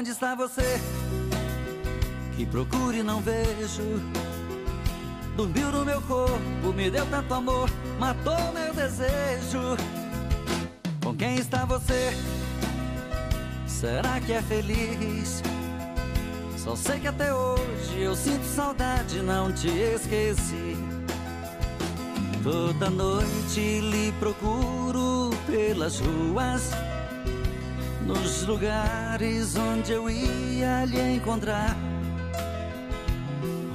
Aonde está você? Que procure e não vejo. Dormiu no meu corpo, me deu tanto amor, matou meu desejo. Com quem está você? Será que é feliz? Só sei que até hoje eu sinto saudade, não te esqueci. Toda noite lhe procuro pelas ruas, nos lugares onde eu ia lhe encontrar.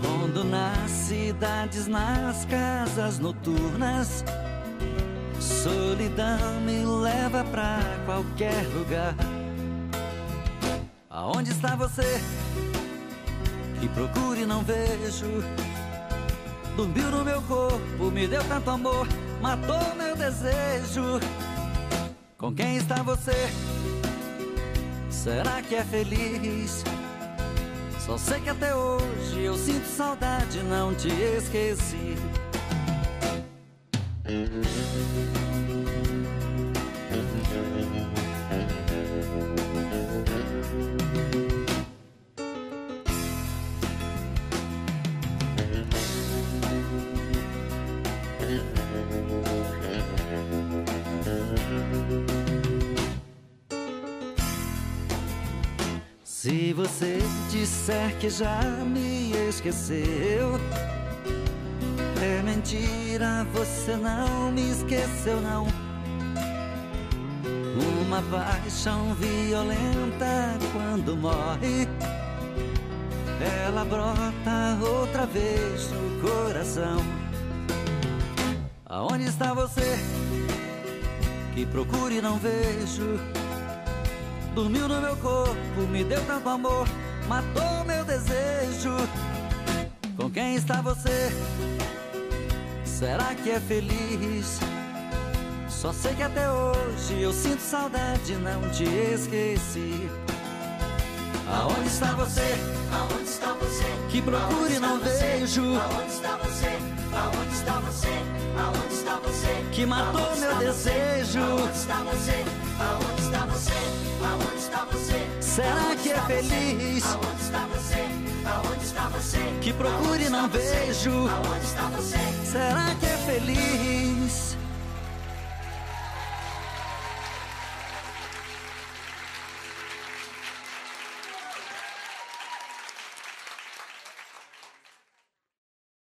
Rondo nas cidades, nas casas noturnas. Solidão me leva pra qualquer lugar. Aonde está você? Que procure e não vejo. Dormiu no meu corpo, me deu tanto amor, matou meu desejo. Com quem está você? Será que é feliz? Só sei que até hoje eu sinto saudade, não te esqueci. Se você disser que já me esqueceu, é mentira, você não me esqueceu, não. Uma paixão violenta quando morre, ela brota outra vez no coração. Aonde está você? Que procure não vejo. Dormiu no meu corpo, me deu tanto amor, matou meu desejo. Com quem está você? Será que é feliz? Só sei que até hoje eu sinto saudade, não te esqueci. Aonde está você? Aonde está você? Que procure e não vejo. Aonde está você? Aonde está você? Aonde está você? Que matou meu você? desejo. Aonde está você? Será Aonde que é você? feliz? Aonde está você? Aonde está você? Que procure e não vejo. Aonde está você? Será que é feliz?